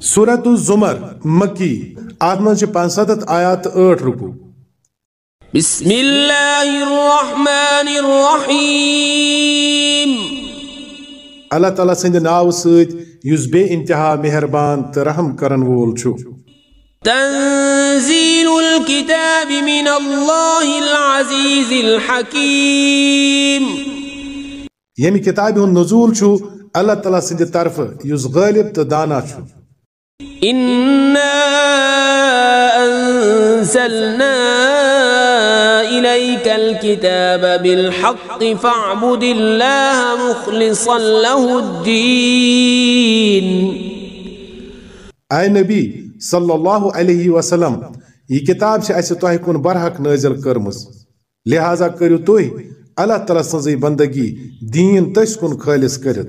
صورت الزمر مکی آت من چھ پانچ ستت آیات اٹھ رکو۔ بسم اللہ الرحمن الرحیم۔ اللہ تعالیٰ سند ناو سید یز بے انتہا مہربان ترحم کرن وول چھو تنزیل الكتاب من اللہ العزیز الحکیم۔ یمی کتابی ہن نزول چھو اللہ تعالیٰ سند طرف یز غالب تدانا چھو إنا أنزلنا إليك الكتاب بالحق فاعبد الله مخلصا له الدين. اے نبی صلی اللہ علیہ وسلم یہ کتاب سے اسے تہ کن برحق نازل کرمز لہذا کرو تھی اللہ تعالیٰ سنزی بندگی دین تس کن خالص کرت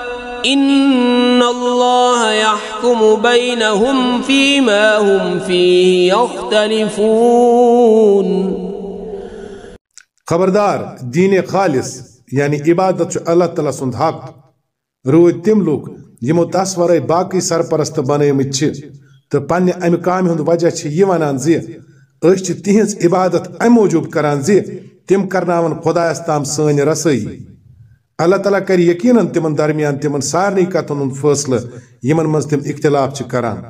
إن الله يحكم بينهم فيما هم فيه يختلفون. خبردار دین خالص یعنی عبادت اللہ تعالیٰ سند حق. روٗدۍ تِم لُکھ یِمو تس ورٲے باقٕے سرپرست بنٲومٕتۍ چھِ. تہٕ پننہِ امہِ کامہِ ہُنٛد وجہ چھِ یہِ ونان زِ أسۍ چھِ تِہنٛز عبادت امہِ موٗجوٗب کران زِ تِم کرناون خۄدایس تام سٲنۍ رسٲیی اللہ تعالیٰ کر یقیناً تمن درمیان تمن سارنٕے کتن ہُنٛد فٲصلہٕ یِمن منٛز تِم اختلاف چھِ کران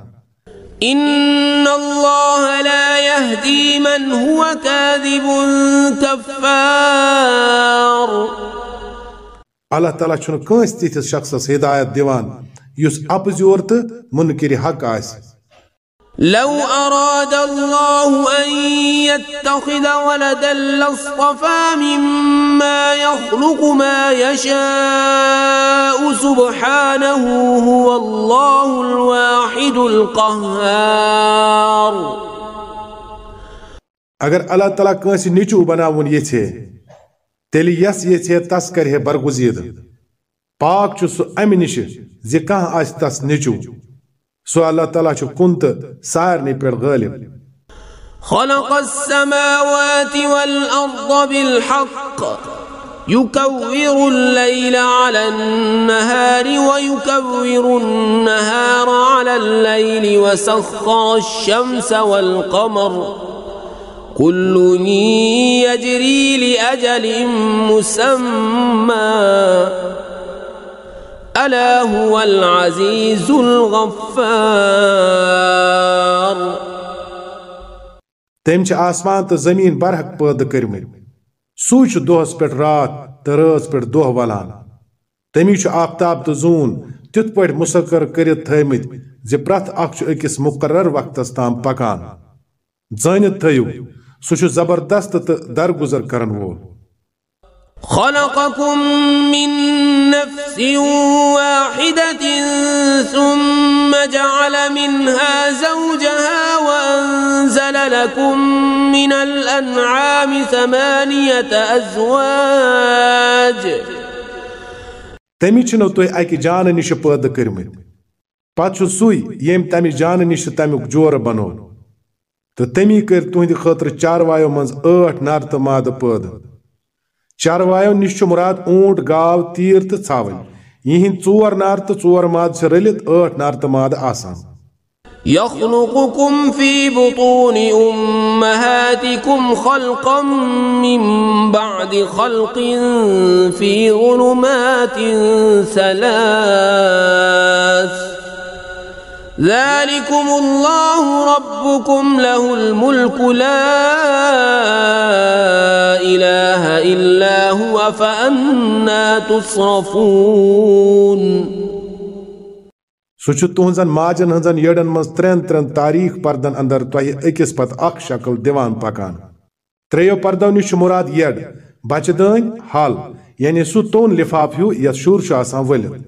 إن الله لا يهدي من هو كاذب كفار اللہ تعالیٰ چھُنہٕ کٲنٛسہِ تِتھِس شخصس ہدایت دِوان یُس اپزیور تہٕ مُنکِرِ حق آسہِ لو أراد الله أن يتخذ ولدا لاصطفى مما يخلق ما يشاء سبحانه هو الله الواحد القهار. اگر اللہ تعالیٰ کٲنٛسہِ نیٚچوٗ بناوُن یژھِ تیٚلہِ یس یژھِ تس کرِ برگُزیٖد. پاک چھُ سُہ امہِ نِشہِ زِ کانٛہہ آسہِ تس نیٚچوٗ. سو اللہ تعالیٰ چھُ کُن تہٕ سارنٕے پٮ۪ٹھ خلق السماوات والأرض بالحق. يكور الليل على النهار ويكور النهار على الليل وسخر الشمس والقمر. كل يجري لأجل مسمى. ألا هو العزيز الغفار. تمۍ چھِ آسمان تہٕ زمین برحق پٲدٕ کٔرمٕتۍ سُے چھُ دۄہس پٮ۪ٹھ رات تہٕ رٲژ پٮ۪ٹھ دۄہ ولان۔ تمی چھُ آفتاب تہٕ زوٗن تِتھ پٲٹھۍ مُسخر کٔرِتھ تھٲومٕتۍ زِ پرٛٮ۪تھ اکھ چھُ أکِس مُقرر وقتس تام پکان۔ زٲنِتھ تھٲیِو، سُہ چھُ زبردست تہٕ درگُزر کرن وول۔ خلقكم من نفس واحدة ثم جعل منها زوجها وأنزل لكم من الأنعام ثمانية أزواج. تمی چھنو تُہۍ اکہِ جانہٕ نِش پٲدٕ کٔرمٕتۍ پتہٕ چھُ سُے ییٚمۍ تمہِ جانہٕ نِش تمیُک جورٕ بنو تہٕ تمی کٔرۍ تُہنٛدِ خٲطرٕ چاروایو منٛز ٲٹھ نر تہٕ مادٕ پٲدٕ چاروایو نش مراد اونٹ گاو تیر تو ژھاوٕلۍ یِہِنٛدۍ ژور نار تہٕ ژور ماد چھِ رٔلِتھ ٲٹھ نار تہٕ ماد آسان۔ يخلقكم في بطون أمهاتكم خلقا من بعد خلق في ظلمات ثلاث۔ ذلكم الله ربكم له الملك لا إله إلا هو فأنا تصرفون. سُہ چھُ ماجن ہٕنٛزن یٔڑن منٛز ترٛٮ۪ن ترٛٮ۪ن تاریٖخ پردن اندر تۄہہِ أکِس پتہٕ اکھ شکل دِوان پکان۔ ترٛیٚیو پردو نِش مُراد یٔڑ بچہٕ دٲنۍ حل یعنی سُہ توٚن لِفاف ہیوٗ یتھ شُر چھُ آسان ؤلِتھ۔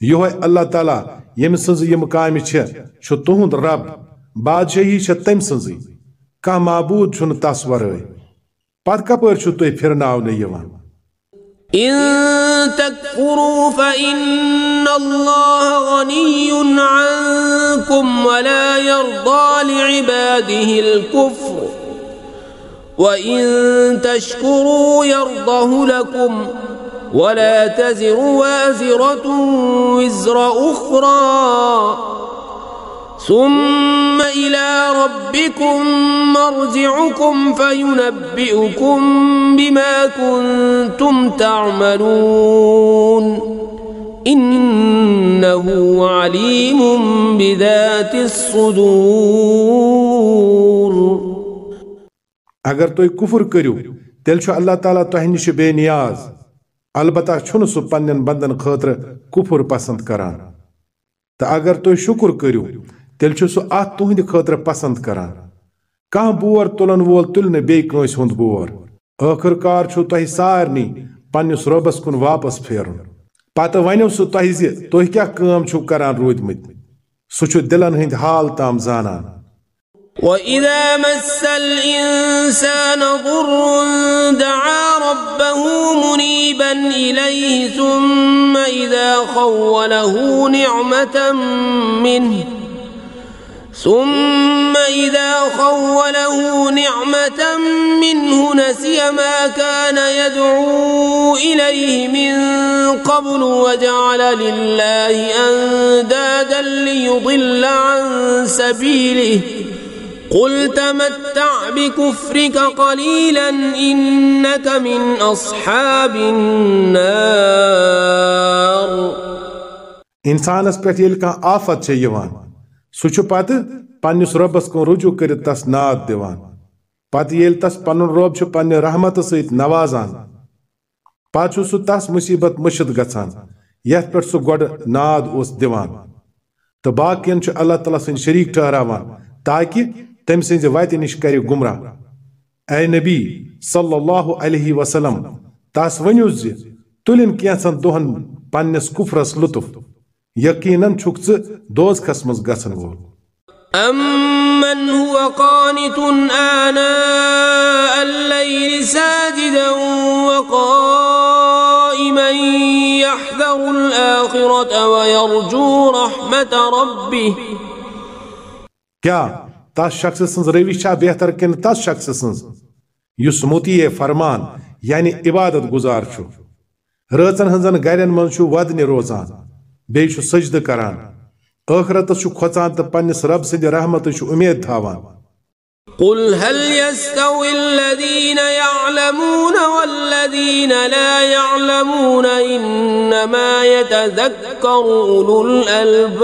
یِہوے اللہ تعالیٰ یم سٕنٛز یِم کامہِ چھےٚ چھُ تُہُنٛد رب بادشٲہی چھےٚ تٔمۍ سٕنٛزٕے کانٛہہ معبوٗد چھُنہٕ تس ورٲے پت کپٲرۍ چھُو تُہۍ پھِرناونہٕ یِوان إن تكفروا فإن الله غني عنكم ولا يرضى لعباده الكفر وإن تشكروا يرضه لكم ولا تزر وازرة وزر أخرى. ثم إلى ربكم مرجعكم فينبئكم بما كنتم تعملون. إنه عليم بذات الصدور. اگر تُہۍ کُفر کٔرِو تیٚلہِ چھُ اللہ تعالیٰ تۄہہِ نِش بے نیاز البتہ چھُنہٕ سُہ پننٮ۪ن بندن خٲطرٕ کُفر پسند کران۔ تہٕ اگر تُہۍ شُکر کٔرِو، تیٚلہِ چھُ سُہ اتھ تُہنٛدِ خٲطرٕ پسند کران۔ کانٛہہ بور تُلن وول تُلہِ نہٕ بیٚیہِ کٲنٛسہِ بور۔ ٲخٕر کار چھُ تۄہہِ سارنٕے پننِس رۄبس کُن واپس پھیرُن۔ پتہٕ ونیو سُہ تۄہہِ زِ تُہۍ کیٛاہ کٲم چھِو کران روٗدمٕتۍ؟ سُہ چھُ دِلن ہٕنٛدۍ حال تام زانان۔ وإذا مس الإنسان ضر دعا ربه منيبا إليه ثم إذا خوله نعمة منه ثم إذا خوله نعمة منه نسي ما كان يدعو إليه من قبل وجعل لله أندادا ليضل عن سبيله. قل تمتع بكفرك قليلا إنك من أصحاب النار. انسانس پٮ۪ٹھ ییٚلہِ کانٛہہ آفت چھےٚ یِوان۔ سُہ چھُ پتہٕ پننِس رۄبس کُن رجوع کٔرِتھ تس ناد دِوان پتہٕ ییٚلہِ تس پنُن رۄب چھُ پننہِ رحمتہٕ سۭتۍ نوازان۔ پتہٕ چھُ سُہ تس مُصیبت مٔشِد گژھان یتھ پٮ۪ٹھ سُہ گۄڈٕ ناد اوس دِوان تہٕ باقین چھُ اللہ تعالیٰ سٕنٛدۍ شریٖک ٹھہراوان۔ تاکہِ تٔمۍ سٕنٛزِ وتہِ نِش کرِ گمراہ اے نبی صلی اللہ علیہ وسلم تس ؤنِو زِ تُلِن کینٛژن دۄہن پننِس کُفرس لطف یقیٖنن چھُکھ ژٕ دوزخس منٛز گژھن وول أمن هو قانت آناء الليل ساجدا وقائما يحذر الآخرة ويرجو رحمة ربه تس شخص سٕنٛز روی چھا بہتر کِنہٕ تس شخص سٕنٛز یُس مُتی فرمان یعنی عبادت گزار چھُ رٲژن ہٕنٛزن گرن منٛز چھُ ودنہِ روزان. بیٚیہِ چھُ سجدٕ کران. ٲخرتس چھُ کھۄژان تہٕ پننِس رب سٕنٛدِ رحمتٕچ چھُ اُمید تھاوان. قل هل يستوي الذين يعلمون والذين لا يعلمون إنما يتذكر أولو الألباب؟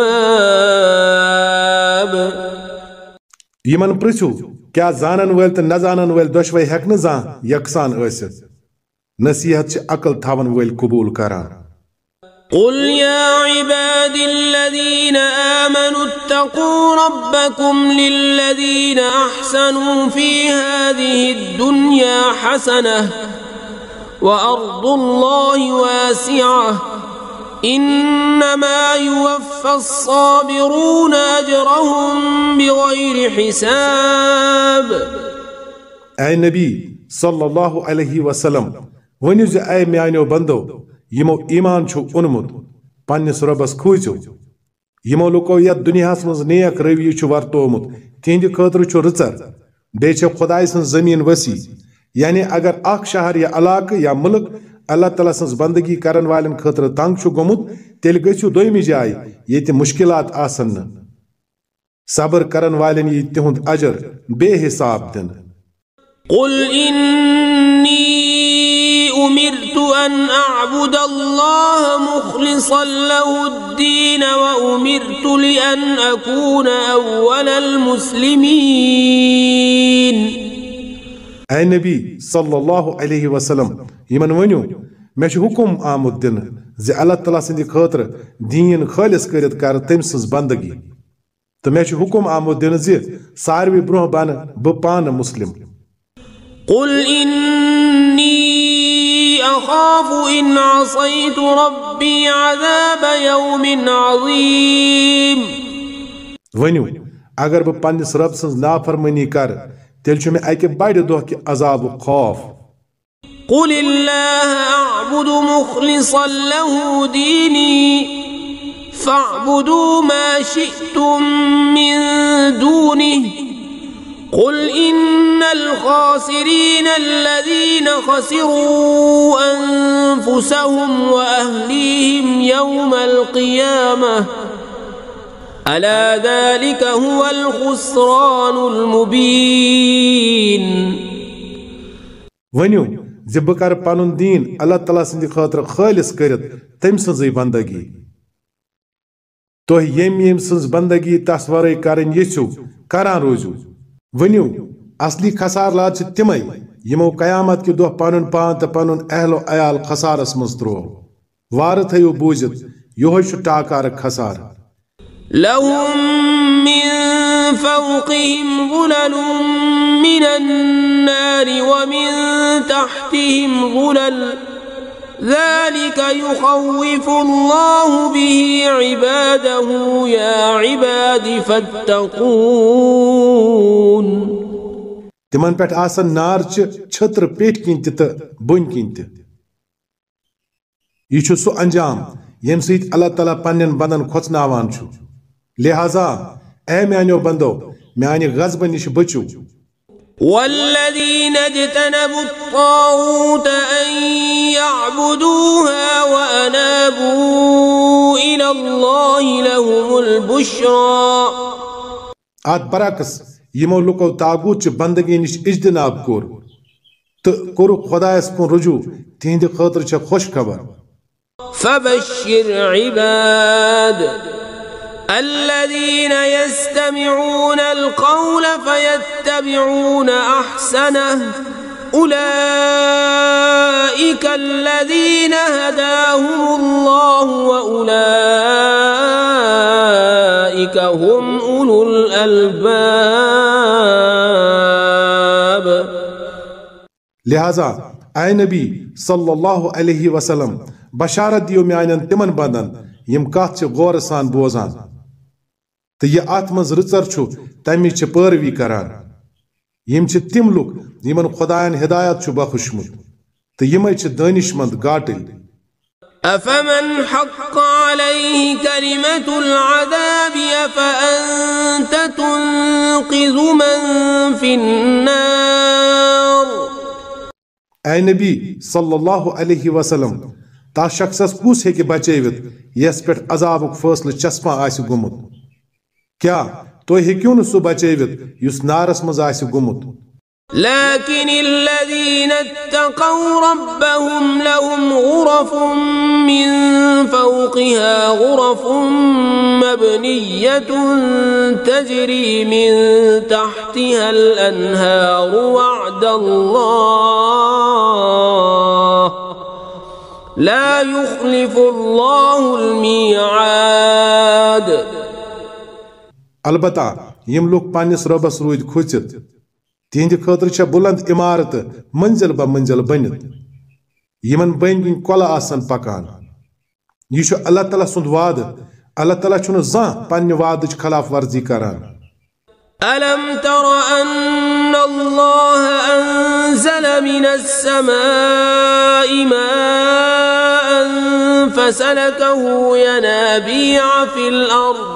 یِمن پرژھِو کیٛاہ زانن وٲلۍ تہٕ نہ زانن وٲلۍ دۄشوے ہٮ۪کہٕ نہٕ زانٛہہ یکسان ٲسِتھ نصیحت چھِ عقل تھاون وٲلۍ قبوٗل کران قل يا عبادي الذين آمنوا اتقوا ربكم للذين أحسنوا في هذه الدنيا حسنة وأرض الله واسعة إنما يوفى الصابرون أجرهم بغير حساب. اے نبی صلی اللہ علیہ وسلم ؤنِو زِ اے میانیو بندو یِمو ایمان چھُ اوٚنمُت پننِس رۄبس کھوٗژِو یِمو لُکو یتھ دُنیاہس منٛز نیک رویہِ چھُ ورتومُت تِہنٛدِ خٲطرٕ چھُ رٕژر بیٚیہِ چھےٚ خۄداے سٕنٛز زٔمیٖن ؤسیع یعنی اگر اکھ شہر یا علاقہٕ یا مُلک اللہ تعالیٰ سز بندگی کرن والن خطر تنگ گومت تیل گھو دمہ جائے یہ مشکلات آسن۔ صبر کرن والن یہ تہد اجر بے حساب دن قل انی امرت ان اعبد اللہ مخلصا له الدین و امرت لان اکون اول المسلمین اے نبی صلی اللہ علیہ وسلم یمن ونیو میں مے حکم آمد دن زی اللہ تعالیٰ سندی خاطر دین خالص کرت کر تم سز بندگی۔ تو میں مے حکم آمد دن زی ساروی بروہ بان بپان مسلم۔ قل انی اخاف ان عصیت ربی عذاب یوم عظیم ونیو اگر بہ پنس رب سز نافرمانی کر تیل چھُ مےٚ اکہِ بڑِ دۄہ کہِ عذابُک خوف قل الله أعبد مخلصا له ديني فاعبدوا ما شئتم من دونه قل إن الخاسرين الذين خسروا أنفسهم وأهليهم يوم القيامة ألا ذلك هو الخسران المبين؟ ؤنِو زِ بہٕ کرٕ پنُن دیٖن اللہ تعالیٰ سٕنٛدِ خٲطرٕ خٲلِص کٔرِتھ تٔمۍ سٕنٛزٕے بندگی۔ تُہۍ ییٚمۍ ییٚمۍ سٕنٛز بندگی تس ورٲے کرٕنۍ یژھِو کران روٗزِو۔ ؤنِو اصلی خسار خسارلات چھِ تِمے، یِمو قیامت کہِ دۄہ پنُن پان تہٕ پنُن اہل و عیال خسارس منٛز تروو۔ وارٕ تھٲیِو بوٗزِتھ، یِہوے چھُ ٹاکارٕ خسارٕ۔ لهم من فوقهم ظلل من النار ومن تحتهم ظلل. ذلك يخوف الله به عباده. يا عباد فاتقون. تِمن پٮ۪ٹھ آسن نارچہِ چھٔترٕ پیٚٹھۍ کِنۍ تہِ تہٕ کِنۍ تہِ. یہِ چھُ سُہ انجام ییٚمہِ سۭتۍ اللہ تعالیٰ پننٮ۪ن بندن کھۄژناوان چھُ لہذا اے میانیو بندو میانہِ غضبہٕ نِش بٔچِو۔ والذين اجتنبوا الطاغوت أن يعبدوها وأنابوا إلى الله لهم البشرى ات برعکس یِمو لُکو تاغوت چہِ بندگی نِش اجتناب کوٚر۔ تہٕ کوٚرُکھ خۄدایس کُن رجوع تِہنٛدِ خٲطرٕ چھےٚ خۄش خبر۔ فبشر عباد۔ الذين يستمعون القول فيتبعون أحسنه. أولئك الذين هداهم الله وأولئك هم أولو الألباب. لہذا اے نبی صلی اللہ علیہ وسلم بشارت دیو میانن تمن بندن یم چھِ غور سان بوزان۔ تہٕ یہِ اتھ منٛز رٕژر چھُ تمِچ چھِ پٲروی کران یم تِم لُکھ یمن خۄدایَن ہدایت چھُ بخشمُت تہٕ یِمے چھِ دٲنِشمند گاٹٕلۍ أفمن حق عليه كلمة العذاب أفأنت تنقذ من في النار اے نبی صلی اللہ علیہ وسلم تا شخصس کُس ہیٚکہِ بچٲوِتھ یس پٮ۪ٹھ عذابُک فٲصلہٕ چسپاں آسہِ گوٚمُت کیٛاہ تُہۍ ہیٚکِو نہٕ سُہ بچٲوِتھ یُس نارس منٛز آسہِ گوٚمُت لكن الذين اتقوا ربهم لهم غرف من فوقها غرف مبنية تجري من تحتها الأنهار وعد الله. لا يخلف الله الميعاد. البتہ یم لوگ پننس رۄبس روٗدۍ کھوٗژِتھ تہنٛدِ خٲطرٕ چھےٚ بُلند عمارتہٕ منزل بہ منزل بٔنِتھ یمن بٔنۍ کِنۍ کۄلہٕ آسن پکان یہِ چھُ اللہ تعالیٰ سُنٛد وعدٕ اللہ تعالیٰ چھُنہٕ زانٛہہ پننہِ وعدٕچ خلاف ورزی کران ألم تر أن الله أنزل من السماء ماء فسلكه ينابيع في الأرض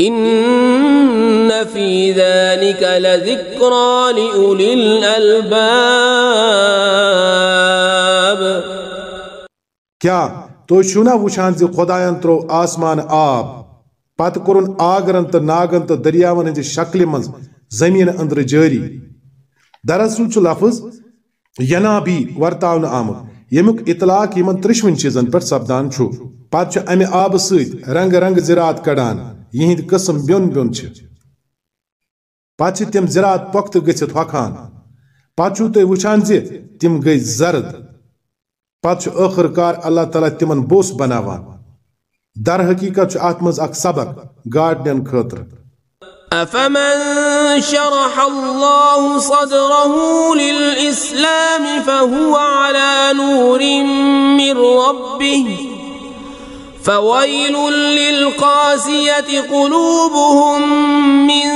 ان فی ذلک لذکرا لئولی الالباب کیا تو چھنا وشان زی خدایان ترو آسمان آب، پت کرن آگرن تو ناگن تو دریاون ہندِ شکل منز زمین اندر جاری۔ دراصل چھ لفظ، ینا ینابی ورتاون آمد۔ یمیک اطلاق یمن ترشون چیزن پر سبدان چھو پت چھ امہ آب سیت رنگ رنگ زراعت کڑان۔ یِہنٛدۍ قٕسم بیوٚن بیوٚن چھِ پتہٕ چھِ تِم زِرات پۄختہٕ گٔژھِتھ ہۄکھان پتہٕ چھُو تُہۍ وٕچھان زِ تِم گٔے زرد۔ پتہ چھُ کار اللہ تعالیٰ تِمن بوٚس بناوان۔ در حقیقت چھُ اتھ منٛز اکھ سبق گاڈنٮ۪ن خٲطرٕ أفمن شرح الله صدره للإسلام فهو على نور من ربه فويل للقاسية قلوبهم من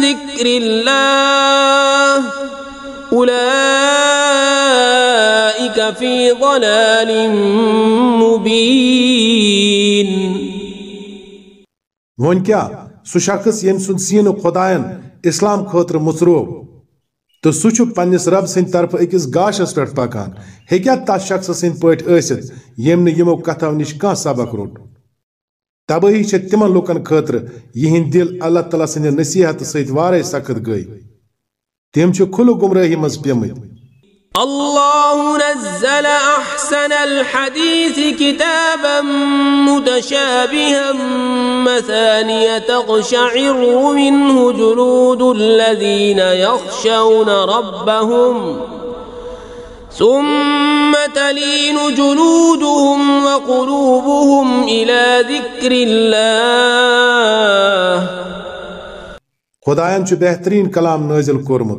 ذكر الله. أولئك في ضلال مبين. وۄنۍ کیٛاہ سُہ شخص ییٚمۍ سُنٛد اِسلام خٲطرٕ مُژروو تو سہ پنس رب سند طرف اکس گاشس پہ پکان ہیکیا تس شخص سند پہ یم نمو کتو نش کان سبق روٹ تباہی تم لکن خاطر یہ دل اللہ تعالیٰ سند نصیحت سخت گئی تم کھلو گمراہی مز پیمت الله نزل أحسن الحديث كتابا متشابها مثانية تقشعر منه جلود الذين يخشون ربهم ثم تلين جلودهم وقلوبهم إلى ذكر الله. خدایان چھُ بہتریٖن کلام نٲزِل کوٚرمُت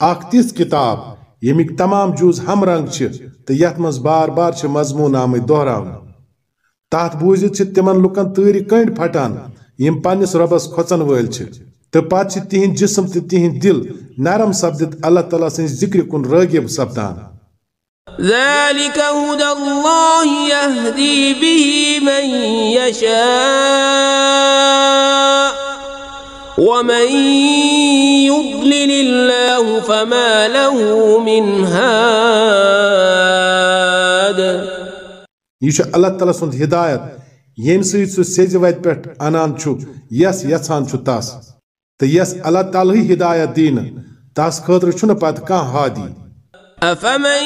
اکھ تِژھ کِتاب یمک تمام جز ہم رنگ تو یت مز بار بار مضمون آمت دہران تات بوزت تم لکن تر کنڈ پھٹان یم پنس ربس کھوچن ول تو پتہ تہند جسم تو تہند دل نرم سپدت اللہ تعالیٰ سن ذکر کن راغب سپدان ذلك هدى الله يهدي به من يشاء ومن يضلل الله فما له من هاد یہ اللہ تعالیٰ سُنٛد ہدایت۔ ییٚمہِ سۭتۍ سُہ سیٚزِ وتہِ پٮ۪ٹھ انان چھُ یس یژھان چھُ تس۔ تہٕ یس اللہ تعالیٰ ہٕے ہدایت دینہٕ تس خٲطرٕ چھُنہٕ پتہٕ کانٛہہ ہادی۔ أفمن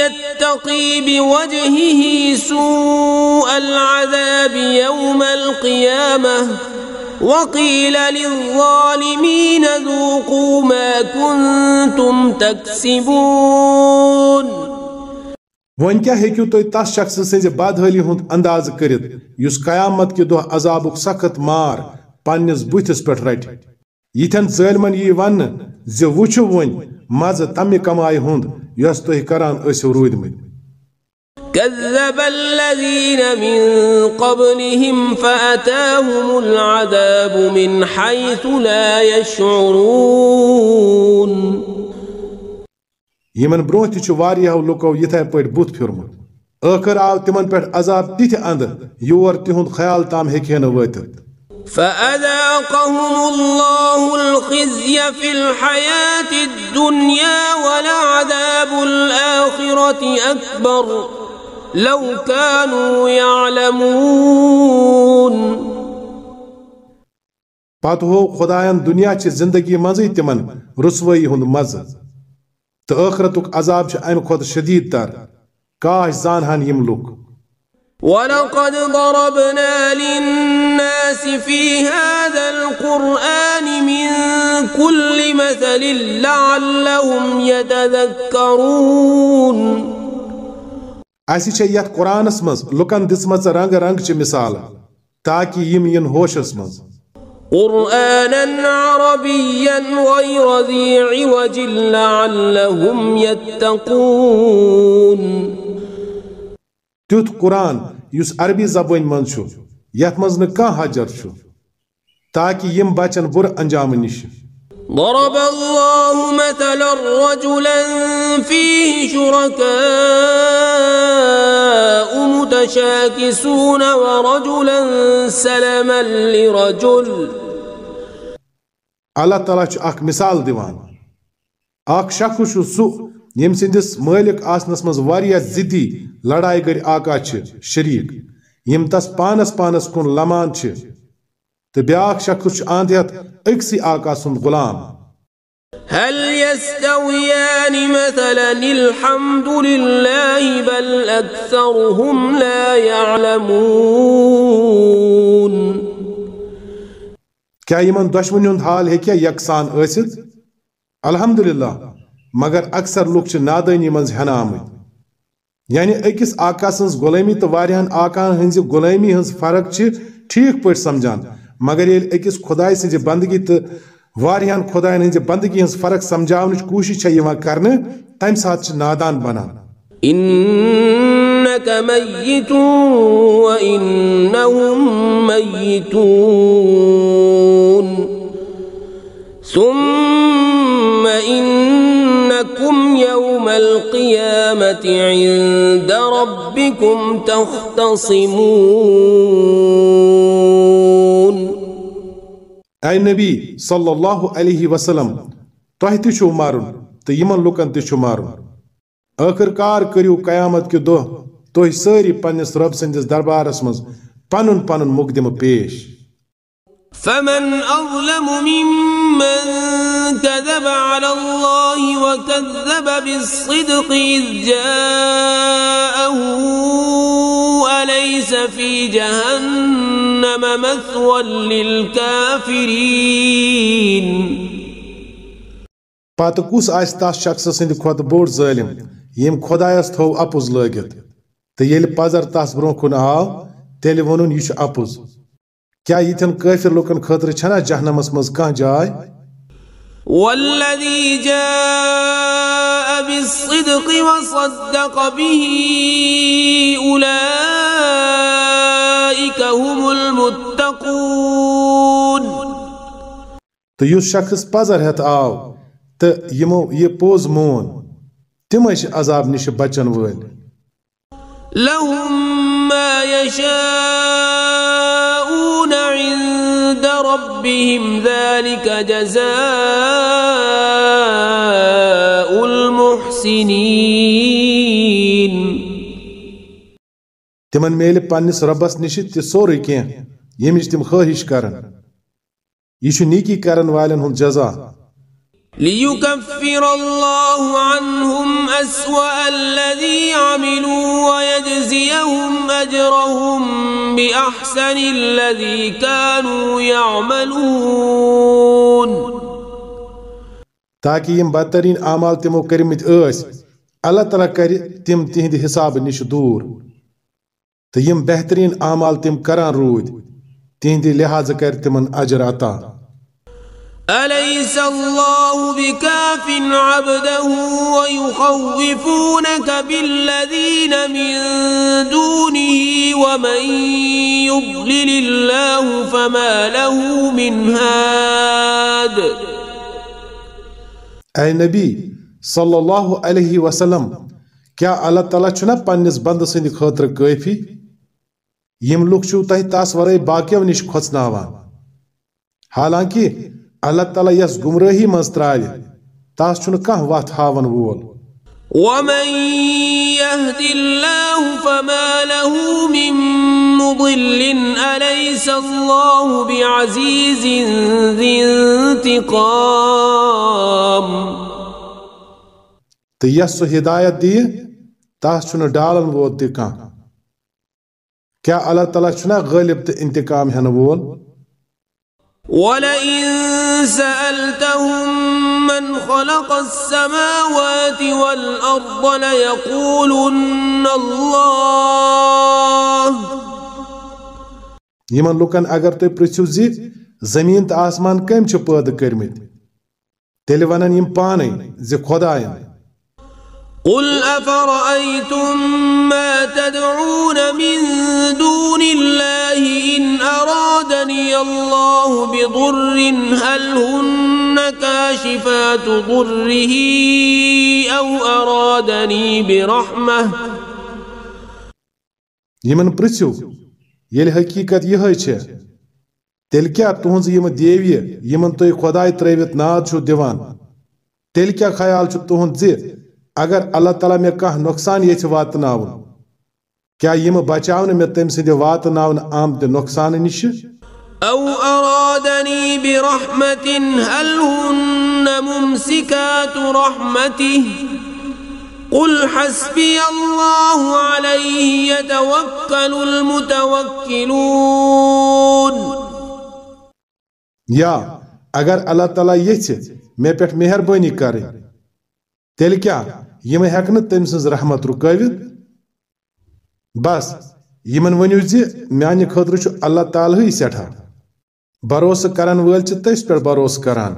يتقي بوجهه سوء العذاب يوم القيامة وقيل للظالمين ذوقوا ما كنتم تكسبون. ون کیا ہیکو تھی تس شخص سز بدحلی ہند انداز کرت یس قیامت کہ دہ عذاب سخت مار پنس بتس پہ رٹ یتھن ظلمن یہ ون زو ون مز تمہ کمائے ہند یس تھی کران ٲسِو روٗدمٕتۍ كذب الذين من قبلهم فأتاهم العذاب من حيث لا يشعرون. یمن برونٛہہ تہِ چھُ واریاہو لُکو یِتھے پٲٹھۍ بُتھ پھیورمُت ٲخر آو تِمن پٮ۪ٹھ عذاب تِتھہِ اندٕ یور تِہُنٛد خیال تام ہیٚکہِ ہے نہٕ وٲتِتھ فأذاقهم الله الخزي في الحياة الدنيا ولعذاب الآخرة أكبر. لو كانوا يعلمون. پتہٕ ہو خۄدایَن دُنیا چہِ زندگی منٛزٕے تِمن رسوٲیی ہُنٛد مزٕ. تہٕ ٲخرتُک عذاب چھُ اَمہِ کھۄتہٕ شدیٖد تر. کاش زانہن یِم لُکھ ولقد ضربنا للناس في هذا القرآن من كل مثل لعلهم يتذكرون. اسہِ چھےٚ یتھ قرآنس منٛز لُکن دِژمژٕ رنٛگہٕ رنٛگچہِ مِثالہٕ تاکہِ یِم یِن ہوشس منٛز قرآنا عربيا غير ذي عوج لعلهم يتقون تیُتھ قرآن یُس عربی زبٲنۍ منٛز چھُ یتھ منٛز نہٕ کانٛہہ حجر چھُ تاکہِ یِم بچن بُرٕ انجامہٕ نِش ضرب الله مثلا رجلا فيه شركاء متشاكسون ورجلا سلما لرجل. اللہ تعالیٰ چھُ اکھ مثال دِوان اکھ شخص چھُ سُہ ییٚمہِ سٕنٛدِس مٲلِک آسنس منٛز واریاہ ضِدی لڑایہِ گٔرۍ آکا چھِ شریٖک یِم تس پانس پانس کُن لمان چھِ۔ تو بیاکھ شخص اند یت اکسی آقا سند غلام هل يستويان مثلا الحمد لله بل أكثرهم لا يعلمون کیا یمن دشمن ہند حال ہے کیا یکسان الحمد الحمدللہ مگر اکثر لوگ چھ نادانی منز ہنام یعنی اکس آقا سنز غلامی تو واریاہن آقان ہنز غلامی فرق چھ ٹھیک پٲٹھۍ سمجھان مگر یل اکس خدائے سنز بندگی تو واریان خدائن ہنز بندگی ہنس فرق سمجھاونچ کوشش چھ وہاں کرنے تم ساتھ چھ نادان بنا إنك ميت وإنهم ميتون ثم انکم یوم القیامت عند ربکم تختصمون۔ اے نبی صلی اللہ علیہ وسلم تہ تہ مارن؟ تو یمن لکن تہ مارن. آخر کار کریو قیامت کے دہ تہ ساری پنس رب سندس دربارس مز پنن پنن مقدم پیش. فمن أظلم ممن كذب على الله وكذب بالصدق إذ جاءه أليس في جهنم مثوى للكافرين. پتہ کس آس تس شخص سند کھت بوڑ ظالم. یم خدایس تھو اپز لگت. تو یل پزر تس برو کن آو تیل ونن یہ اپز کیا یتن کافر لوکن خاطر چھنا جہنمس مز کان جائے والذي جاء بالصدق وصدق به أولئك هم المتقون تو یس شخص پزر ہت آو تو یمو یہ پوز مون تم عذاب نش بچن ول لهم ما يشاءون عند ربهم ذلك جزاء المحسنين تمن میل پنس ربس نش تہ سورے کی یمچ تم خواہش کرن. یہ نیکی کرن والن ہند جزا. ليكفر الله عنهم أسوأ الذي عملوا ويجزيهم أجرهم بأحسن الذي كانوا يعملون تاکہ یم بدترین اعمال تمو کرمت ٲسۍ اللہ تعالیٰ کر تم تہندِ حساب نش دوٗر. تہٕ یم بہترین اعمال تم کران روٗدۍ تہندِ لحاظ کر تمن اجر عطا۔ أليس الله بكاف عبده ويخوفونك بالذين من دونه ومن يضلل الله فما له من هاد؟ اے نبی صلی اللہ علیہ وسلم کیا اللہ تعالیٰ چھنا پننس بند سند خاطر کٲفی یم لوگ چھو تہ تس ورے باقیو نش کھوژناوان حالانکہ اللہ تعالیٰ یس گمرہی مز ترا تس چھن کھانا وتھ ہاون وول۔ ومن يهد الله فما له من مضل أليس الله بعزيز ذي انتقام؟ تہٕ یس ہدایت دی تس چھنہ ڈالن وول تہٕ کان کیٛاہ اللہ تعالیٰ چھُنا غٲلب تہٕ انتقام ہٮ۪نہٕ وول ولئن سألتهم من خلق السماوات والأرض ليقولن الله. یمن لُکن اگر تُہۍ پرژھِو زِ زمیٖن تہٕ آسمان کٔمۍ چھِ پٲدٕ کٔرمٕتۍ تیٚلہِ ونن یِم پانے زِ خۄدایَن قل أفرأيتم ما تدعون من دون الله إن أرادني الله بضر هل هن كاشفات ضره أو أرادني برحمة یمن پرژھِو ییٚلہِ حقیٖقت یِہے چھےٚ۔ تیٚلہِ کیٛاہ تُہنٛز یِم دیویہِ یِمن تُہۍ خۄداے ترٲوِتھ ناد چھُو دِوان تیٚلہِ کیٛاہ خیال چھُ تُہنٛد زِ اگر اللہ تعالیٰ مے کھانا نقصان یھ واتن کیا یم بچاؤن مے تم سند واتن آمت نقصان نش؟ او ارادنی برحمت هل هن ممسکات رحمته قل حسبی اللہ علیہ يتوكل المتوكلون. یا اگر اللہ تعالیٰ یھ مے پہ مہربانی کریں تیل کیا؟ یہ یم ہیکن تم سز رحمت رکاوت بس یمن ونیو زی میانہ خطر چھ اللہ تعالی سٹھا بروس کرن ول چھ تس پر بروس کران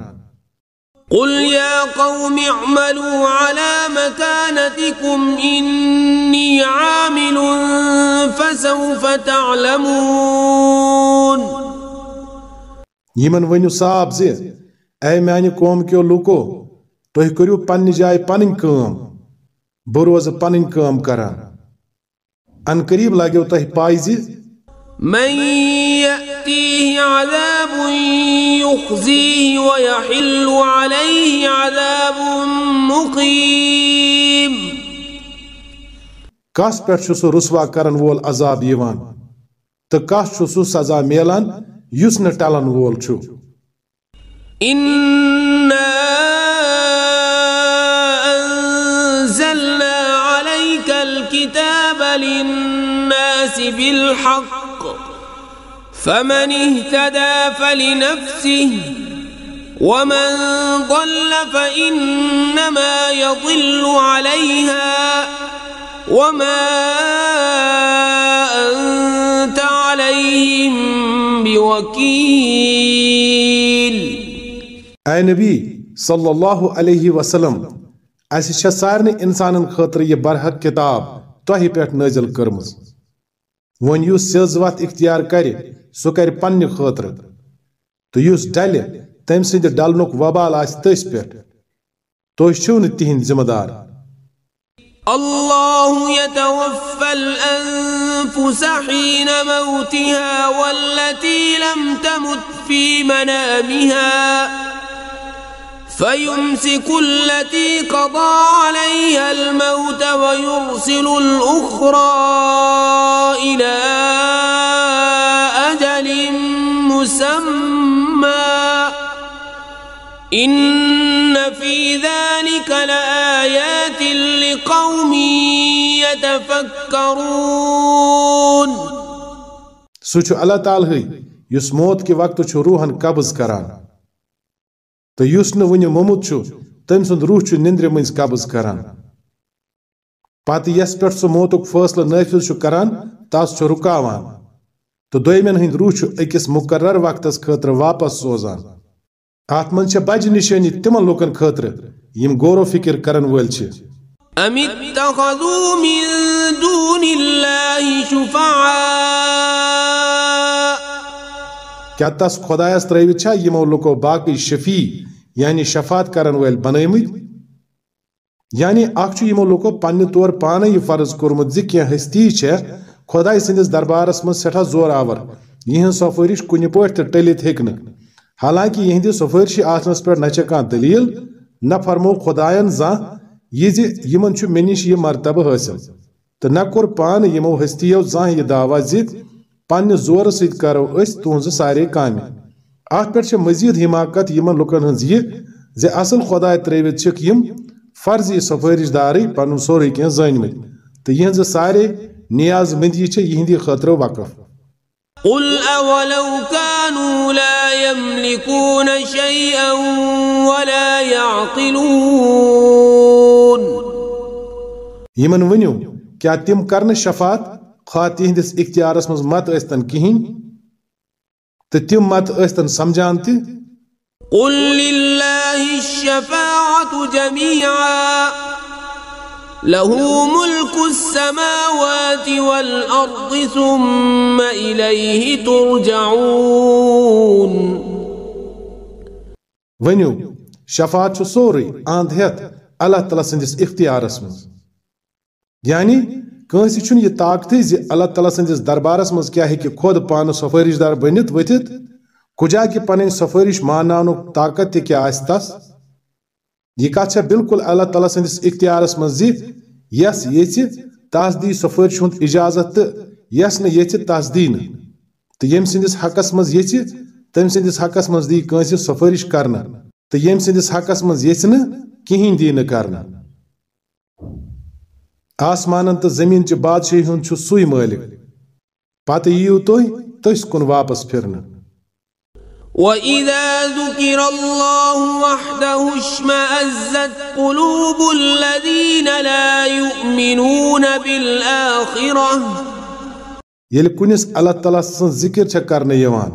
قل يا قوم اعملوا على مكانتكم إني عامل فسوف تعلمون یمن ونیو صٲب زِ اے میانہِ قومکیو لوکو تُہۍ کریو پننہِ جائے پنٕنۍ کام بہ روز پن کام کران ان قریب لگو تہ پائی زی۔ من يأتيه عذاب يخزيه ويحل عليه عذاب مقيم کس پہ سہ رسوا کرن وول عذاب یوان۔ تو کس سہ سزا میلان یس نہ ٹلن وول چھو۔ إنا بالحق فمن اهتدى فلنفسه ومن ضل فإنما يضل عليها وما أنت عليهم بوكيل. أي نبي صلى الله عليه وسلم أسي شسارني إنسان خطر يبرحق كتاب تهي پیٹ نجل کرمز. One use says वत इख्तियार करे सो कर पन्ने खतर तो युस डले तम सिंद डलनुक वबाल आस तस पेठ तो छो न तिहिंद जिम्मेदार الله يتوفى الأنفس حين موتها والتي لم تمت في منامها فيمسك التي قضى عليها الموت ويرسل الأخرى إلى أجل مسمى. إن في ذلك لآيات لقوم يتفكرون. سوچو اللہ تعالی یس موت کے وقت روحن قبض کران۔ تو اس مومت تم سند روح نندر مز قبض کران پتہ یس پہ سہ موتک فیصلہ نافذ کران تس رکاوان تو دویمن ہند روح اکس مقرر وقتس خطر واپس سوزان ات من بج نشانی تم لوکن خطر یم غور و فکر کرن ول أم اتخذوا من دون الله شفعاء کیا تس خدایس ترٲوِتھ چھا یِمو لُکو باقی شفی یعنی شفاعت کرن وٲلۍ بنٲومٕتۍ یعنی اکھ چھُ یِمو لُکو پننہِ طور پانی یہ فرض کوٚرمُت زِ کینٛہہ ہستی چھے خدای سندس دربار منٛز سٹھا زور آور۔ یہن سفرش کنی پٲٹھۍ تلی ٹٔلِتھ حالانکہ یہن دی سفرشی آسنس پر نچکان دلیل کانٛہہ دٔلیٖل، نہ فرمو خۄدایَن زانٛہہ یہ زِ یِمن چھُ مےٚ نِش یہِ مرتبہٕ حٲصِل تہٕ نہ کوٚر پانہٕ یِمو ہستِیو زانٛہہ یہ دعویٰ زید پنہ زور ست کرو اس تہذ سارے کام ات پہ مزید حماقت یمن لکن ہز یہ اصل خدا تروت چھ یم فرضی سفارش دار پن سوری کی زنمت تو یہ سارے نیاز مندی چھ یہ خطر وقف۔ قل اولو كانوا لا يملكون شيئا ولا يعقلون۔ یمن ونیو کیا تم کرن شفاعت؟ خواتی ہندس اختیارس مز مت ٲسۍتن کِہیٖنۍ تہٕ تِم مت ٲسۍتن سمجھان تہِ قل للہ الشفاعت جميعا۔ له ملك السماوات والأرض ثم إليه ترجعون۔ ونیو شفاعت چھُ سورُے انٛد اللہ تعالیٰ سٕنٛدِس اختیارس منٛز۔ یعنی کٲنٛسہِ چھُنہٕ یہ طاقتٕے زی اللہ تعالیٰ سٕنٛدِس دربارس منٛز کیٛاہ ہیٚکہِ خود پانہٕ سفٲرِش دار بٔنِتھ، ؤتھِتھ؟ کجا کی پنٕنۍ سفٲرِش مانناونُک طاقت تہِ کیا آسہِ تس؟ یہِ کتھ چھےٚ بالکُل اللہ تعالیٰ سٕنٛدِس اختیارس منٛز زی یس یژھِ تاس دی سفٲرِش ہُنٛد اجازت تہٕ یس نہٕ یژھِ تس دی نہٕ۔ تہٕ ییٚمہِ سٕنٛدِس حقس منٛز یژھِ تٔمۍ سٕنٛدِس حقس منٛز دی کٲنٛسہِ سفٲرِش کرنا تہٕ یم سٕنٛدِس حقس منٛز یژھِ نہٕ، کِہیٖنۍ دی نہٕ کرنہٕ۔ آسمانن تو زمین چہ بادشاہی ہند چھ سوئی مالک پتہ یو تُہۍ تس کن واپس پھرن وَإِذَا ذُكِرَ اللَّهُ وَحْدَهُ اشْمَأَزَّتْ قُلُوبُ الَّذِينَ لَا يُؤْمِنُونَ بِالْآخِرَةِ۔ ییٚلہِ کُنِس اللہ تعالیٰ سٕنٛز ذِکِر کرنے یوان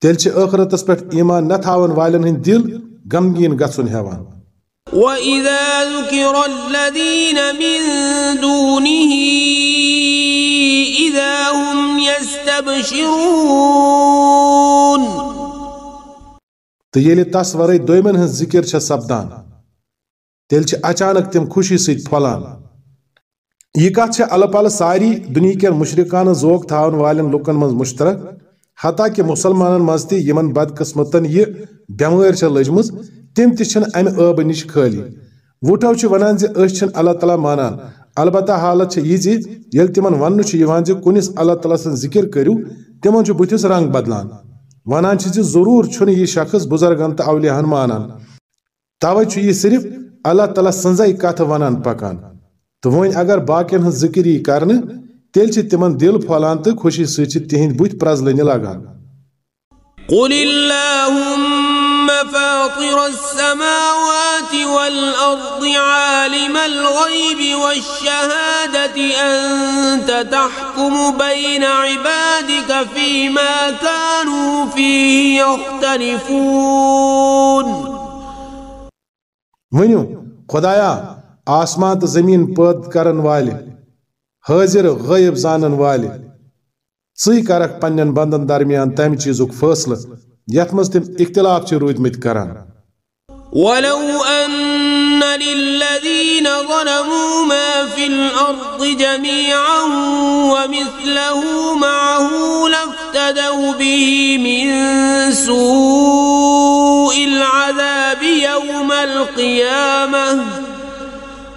تیل تیٚلہِ اخرت اس پر ایمان نہ تھاون والٮ۪ن ہٕنٛدۍ دِل غمگیٖن گژھُن ہٮ۪وان۔ وإذا ذكر الذين من دونه إذا هم يستبشرون تہٕ ییٚلہِ یعنی تس ورٲے دویمن ہٕنٛز ذِکِر چھےٚ سپدان۔ تیٚلہِ چھِ اچانک تِم خوشی سۭتۍ پھۄلان یہِ کتھ چھےٚ الہٕ پلہٕ ساری دُنہیٖکٮ۪ن مُشرِقانہٕ ذوق تھاون والٮ۪ن لُکن منٛز مُشترک حتاکہِ مُسلمانن منٛز تہِ یِمن بدقٕسمتن یہِ بٮ۪مٲرۍ چھےٚ لٔجمٕژ تِم تہِ چھِنہٕ امہِ ٲبہٕ نِش خٲلی۔ ونان زِ أسۍ چھِنہٕ اللہ تعالیٰ مانان۔ البتہ حالت چھِ یہِ زِ ییٚلہِ تِمن وننہٕ چھُ یِوان زِ کُنِس اللہ تعالیٰ سٕنٛز ذِکِر کٔرِو، تِمن چھُ رنگ بدلان۔ ونان چھِ زِ ضروٗر چھُنہٕ یہِ شخص بُزرگن تہٕ اولِیاہن مانان۔ توے چھُ یہِ صرف اللہ تعالیٰ سٕنٛزے کتھٕ ونان پکان۔ تہٕ وۄنۍ اگر باقین ہٕنٛز ذِکِر یی کرنہٕ، تیٚلہِ چھِ تِمن دِل پھۄلان تہٕ خوشی سۭتۍ چھِ تِہنٛدۍ لگان قل اللهم فاطر السماوات والأرض عالم الغيب والشهادة أنت تحكم بين عبادك فيما كانوا فيه يختلفون. ؤنِو خۄدایا آسمان تہٕ زٔمیٖن پٲد کرن والہِ حٲضِر غٲیب زانن والہِ ژٕے کرکھ پننٮ۪ن بندن درمیان تمہِ چیٖزُک فٲصلہٕ یتھ منٛز تِم اختلاف چھِ روٗدۍمٕتۍ کران۔ ولو أن للذين ظلموا ما في الأرض جميعا ومثله معه لافتدوا به من سوء العذاب يوم القيامة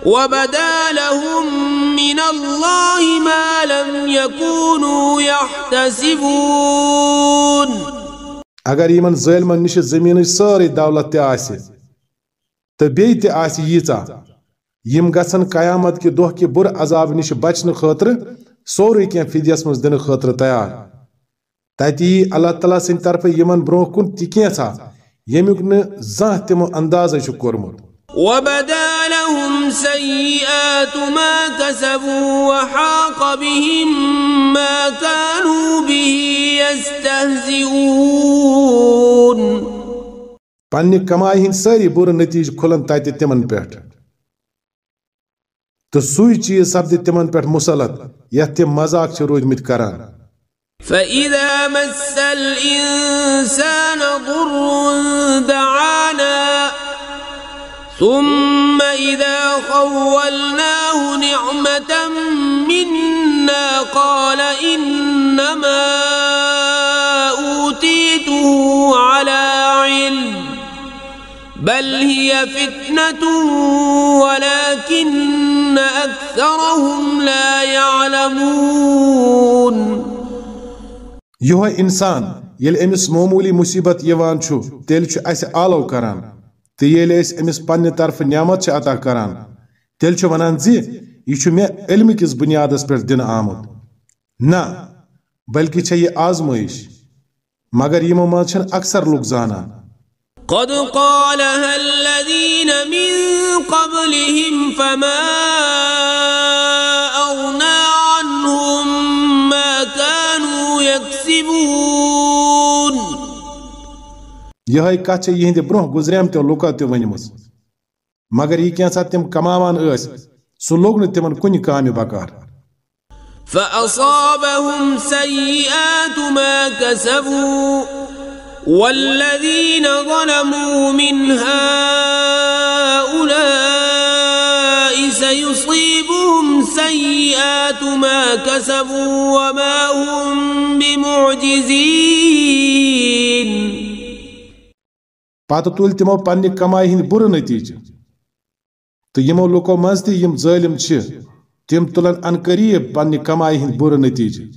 وبدا لهم من الله ما لم يكونوا يحتسبون اگر یمن ظٲلمن نِش زٔمیٖنٕچ سٲرٕے دولت تہِ آسہِ تہٕ بیٚیہِ تہِ آسہِ ییٖژاہ یِم گژھن قیامت کہِ دۄہ کہِ بُرٕ عذاب نِش بچنہٕ خٲطرٕ سورُے کینٛہہ فِدیس منٛز دِنہٕ خٲطرٕ تیار۔ تتہِ یی اللہ تعالیٰ سٕنٛدِ طرفہٕ یِمن برونٛہہ کُن تہِ کینٛژھا ییٚمیُک نہٕ زانٛہہ تِمو اندازے چھُ کوٚرمُت وبدا لهم سيئات ما كسبوا وحاق بهم ما كانوا به يستهزئون. پننہِ کمایہِ ہٕنٛدۍ سٲری بُرٕ نٔتیٖجہٕ کھُلن تتہِ تِمن پٮ۪ٹھ تہٕ سُے چیٖز سپدِ تِمن پٮ۪ٹھ مُسلط یتھ تِم مذاق چھِ روٗدۍمٕتۍ کران۔ فإذا مس الإنسان ضر دعانا ثم إذا خولناه نعمة منا قال إنما بل هي فتنة ولكن أكثرهم لا يعلمون. یِہوے اِنسان ییٚلہِ أمِس معموٗلی مُصیبت یِوان چھُ تیٚلہِ چھُ اَسہِ آلو کران تہٕ ییٚلہِ أسۍ أمِس پننہِ طرفہٕ نعمت چھِ عطا کران تیٚلہِ چھُ ونان زِ یہِ چھُ مےٚ علمہٕ کِس بُنیادس پٮ۪ٹھ دِنہٕ آمُت نہ، بلکہِ چھےٚ یہِ آزمٲیش مگر یِمو منٛز چھِنہٕ اکثر لُکھ زانان قد قالها الذين من قبلهم فما أغنى عنهم ما كانوا يكسبون. یِہے کتھ چھےٚ یِہنٛدِ برونٛہہ گُزریمتیو لُکو تہِ ؤنمٕژ مگر یہِ کینٛژھا تِم کماوان ٲسۍ سُہ لوٚگ نہٕ تِمن کُنہِ کامہِ بکار۔ فأصابهم سيئات ما كسبوا۔ والذين ظلموا من هؤلاء سيصيبهم سيئات ما كسبوا وما هم بمعجزين. پتہٕ تُلۍ تِمو پننہِ کمایہِ ہٕنٛدۍ بُرٕ نٔتیٖجہٕ، تہٕ یِمو لُکو منٛز تہِ یِم ظٲلِم چھِ، تِم تُلن ان قریٖب پننہِ کمایہِ ہٕنٛدۍ بُرٕ نٔتیٖجہٕ۔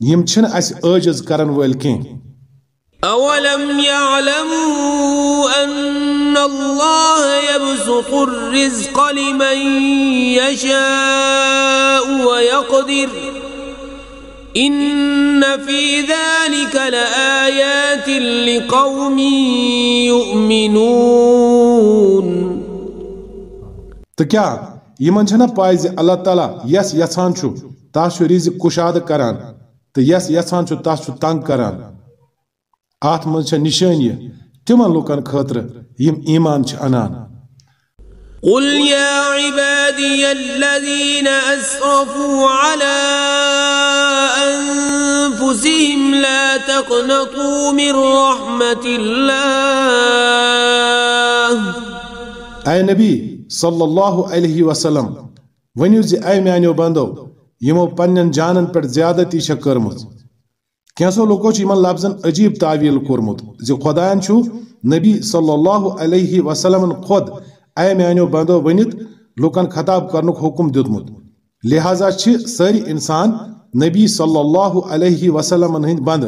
یِم چھِنہٕ اَسہِ عٲجز کرن وٲلۍ کینٛہہ۔ أولم يعلموا أن الله يبسط الرزق لمن يشاء ويقدر إن في ذلك لآيات لقوم يؤمنون تكيا يمن چھنا پے ز الله تعالى يس یژھان چھُ تس رِزق كشاد کران تيس یس یژھان چھُ تس تنگ کران۔ ات من چھ نشانی تمن لوکن خاطر یم ایمان چھ انان. قل يا عبادي الذين أسرفوا على أنفسهم لا تقنطوا من رحمة الله. أي نبي صلى الله عليه وسلم ونيو زي أي مانيو بندو يمو پنن جانن پر زيادتي شكرمز کینسو لوکو چھ یمن لفظن عجیب تعویل کورمت زی خدایان چھو نبی صلی اللہ علیہ وسلم خود اے میانیو بندو ونیت لوکن خطاب کرنک حکم دیتمت لہذا چھ ساری انسان نبی صلی اللہ علیہ وسلم ہند بند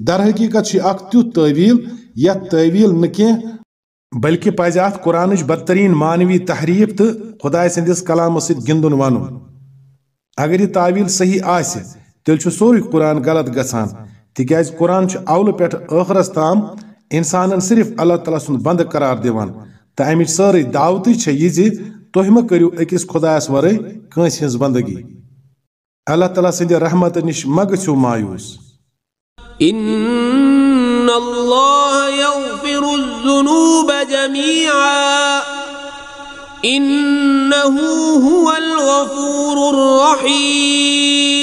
در حقیقت چھ اک تیت تعویل یا تعویل نکین بلکہ پزِ اتھ قرآنٕچ بدترین مانوی تحریف تو خدائے سندس کلامس سۭتۍ گِنٛدُن ونُن اگر یہ تعویل صحیح آسہِ تیل چھو سوری قرآن غلط گسان تکیاز قرآن چھو اول پیٹھ اخرس تام انسانن صرف اللہ تعالیٰ سن بند قرار دیوان تا امچ ساری دعوتی چھے یہ زید تہ مہ کرو اکس خدایس ورے کنس ہنس بندگی۔ اللہ تعالیٰ سن دی رحمت نش مگ چھو مایوس۔ ان اللہ یغفر الذنوب جمیعا إنه هو الغفور الرحیم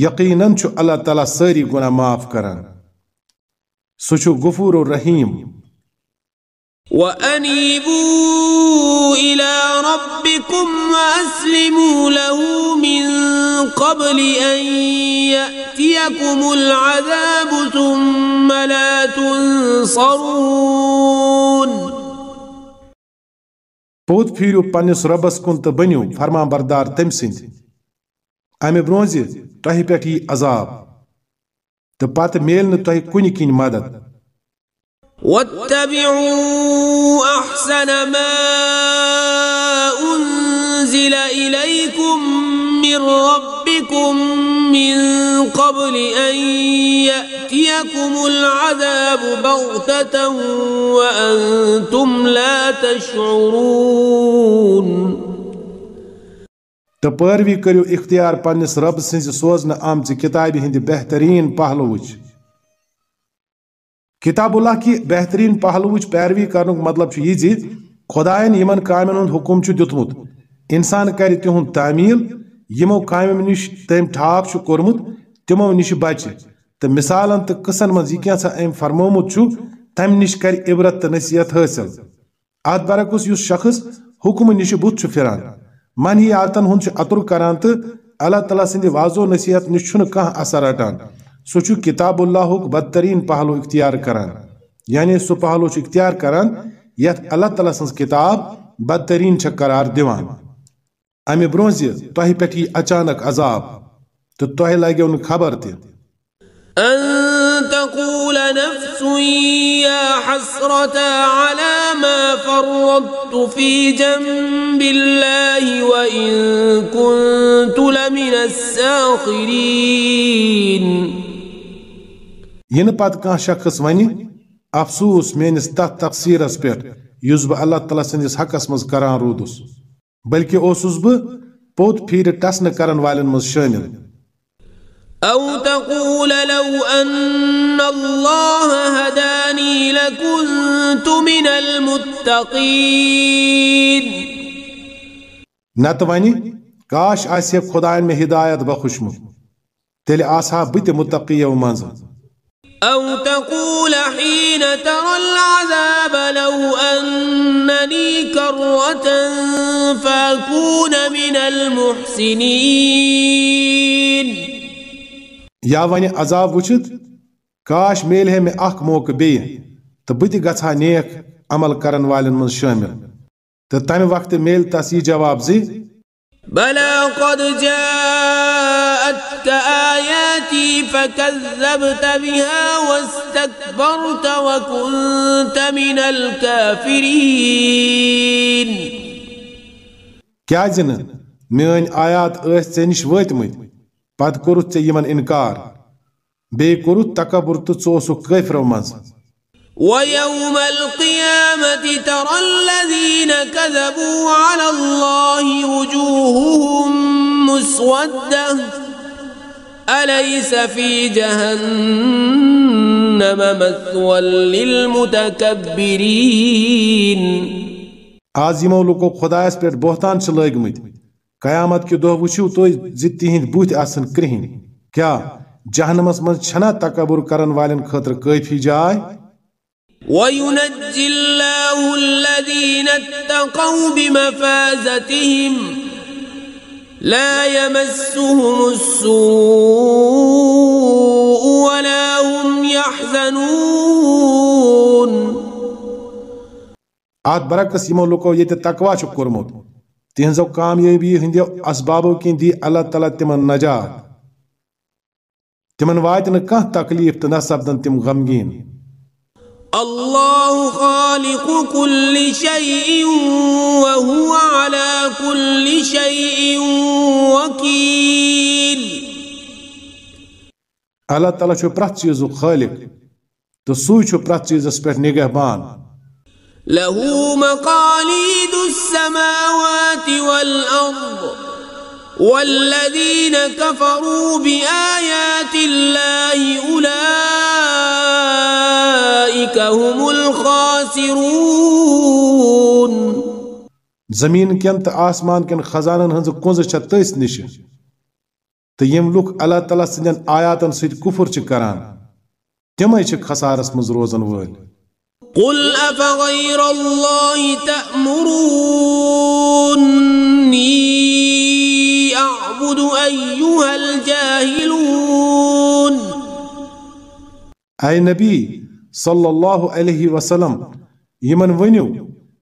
یقیناً چھو اللہ تعالیٰ ساری گناہ معاف کرن سچو غفور و رحیم وَأَنِيبُوا إِلَىٰ رَبِّكُمْ وَأَسْلِمُوا لَهُ مِن قَبْلِ أَن يَأْتِيَكُمُ الْعَذَابُ ثُمَّ لَا تُنصَرُونَ۔ پوت پھیریو پنس ربس کن تو بنیو فرما بردار تم سندھ امہِ برٛونٛہہ زِ تۄہہِ پٮ۪ٹھ عذاب تہٕ پتہٕ میلہِ نہٕ تۄہہِ کُنہِ مدد واتبعوا احسن ما انزل اليكم من ربكم من قبل ان ياتيكم العذاب بغته وأنتم لا تشعرون تو پیروی کرو اختیار پنس رب سز سوزن آمچ کتاب ہند بہترین پہلوچ کتاب اللہ کی بہترین پہلوچ پیروی کرن مطلب یہ زی یمن کامن ہند حکم دتمت انسان کر تہد تعمیل یمو کام نش تم ٹھاپ کورمت تمو نش بچہ تو مثالن تو قصن مز یہ کیسا ام فرمومت تم نش کر عبرت تو نصیحت حاصل ات برعکس اس شخص حکم نش بت پھران من ہی عادتن ہند عطر کران تو اللہ تعالیٰ سند واضح و نصیحت نشن کھانا اثر رٹان سہ کتاب اللہ بدترین پہلو اختیار کران یعنی سہ پہلو اختیار کران یت اللہ تعالیٰ سن کتاب بدترین قرار دیوان امہ برو تہ پی اچانک عذاب تو تہ لگو خبر تقول نفس يا حسرة على ما فرطت في جنب الله وإن كنت لمن الساخرين. یِنہٕ پتہٕ کانٛہہ شخص ونہِ افسوٗس میٲنِس تتھ تقسیٖرس پٮ۪ٹھ یُس بہٕ اللہ تعالیٰ سٕنٛدِس حقس منٛز کران روٗدُس بلکہِ اوسُس بہٕ پوٚت پھیٖرِ ٹسنہٕ کرن والٮ۪ن منٛز شٲمِل أو تقول لو أن الله هداني لكنت من المتقين. ہے خۄدایَن مےٚ ہِدایت بخشمُت تیٚلہِ آسہٕ ہا بہٕ تہِ مُتقِیو منٛزٕ أو تقول حين ترى العذاب لو أن لي كرة فأكون من المحسنين. یا ون عذاب وچت کاش میل ہے میں اخ موقع بی تو بت گھا نیک عمل کرن والن من شامل تو تمہ وقت میل تس یہ جواب زی بلا قد جاءتك آياتي فكذبت بها واستكبرت وكنت من الكافرين۔ کیا زن میون آیات ٲسۍ ژےٚ نِش پت کوٚرُتھ ژےٚ یِمن اِنکار بیٚیہِ کوٚرُتھ تکبر تہٕ ژٕ اوسُکھ کٲفرو منٛز۔ ويوم القيامة ترى الذين كذبوا على الله وجوههم مسودة أليس في جهنم مثوى للمتكبرين۔ آز یِمو لوٗکو خۄدایس پٮ۪ٹھ بہتان چھِ لٲگمٕتۍ۔ قیامت کے دہ وچھو تھی زی ہند بت آن کرہن کیا جہنمس من چھنا تکبر کرن والن خطر کافی جائے وَيُنَجِّي اللَّهُ الَّذِينَ اتَّقَوْا بِمَفَازَتِهِمْ لَا يَمَسُّهُمُ السُّوءُ وَلَا هُمْ يَحْزَنُونَ۔ آت برعکس یمو لوکو یہ تقوی چھو کرمت تہذو کامیابی ہندو اسبابو کن دی اللہ تعالیٰ تمن نجات۔ تمن وات کان تکلیف تو نہ سپدن تم غمگین۔ اللہ خالق کل شيء وهو على کل شيء وکیل۔ اللہ تعالیٰ چھو پرت چیزو خالق تو سوئی چھو پرت چیزس پہ نگہبان۔ له مقاليد السماوات والأرض والذين كفروا بآيات الله أولئك هم الخاسرون. زمین کٮ۪ن تہٕ آسمان کٮ۪ن خزانن ہٕنٛز کُنٛزٕ چھےٚ تٔسۍ نِشہِ تہٕ یِم لُکھ اللہ تعالیٰ سٕنٛدٮ۪ن آیاتن سۭتۍ کُفر چھِ کران، تِمے چھِ خسارس منٛز روزن وٲلۍ۔ قل أفغير الله تأمروني أعبد أيها الجاهلون اے نبی صلی اللہ علیہ وسلم ؤنِو